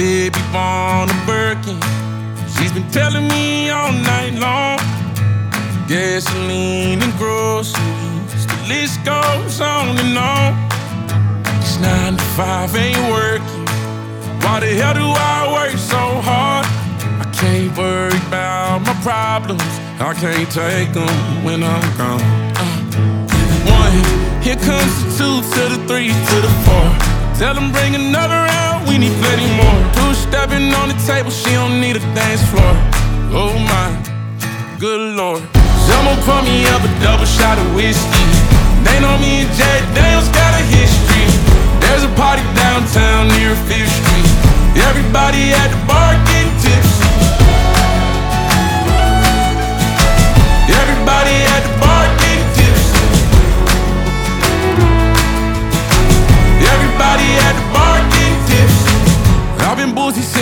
baby born a Birkin. She's been telling me all night long. Gasoline and groceries, the list goes on and on. It's nine to five ain't working. Why the hell do I work so hard? I can't worry about my problems. I can't take them when I'm gone. Uh, one, here comes the two to the three to the four. Tell them bring another round, we need plenty more. Two stepping on the table, she don't need a dance floor. Oh my, good lord. Someone pour me up a double shot of whiskey. They know me and Jack Daniels got a history.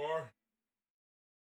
bar.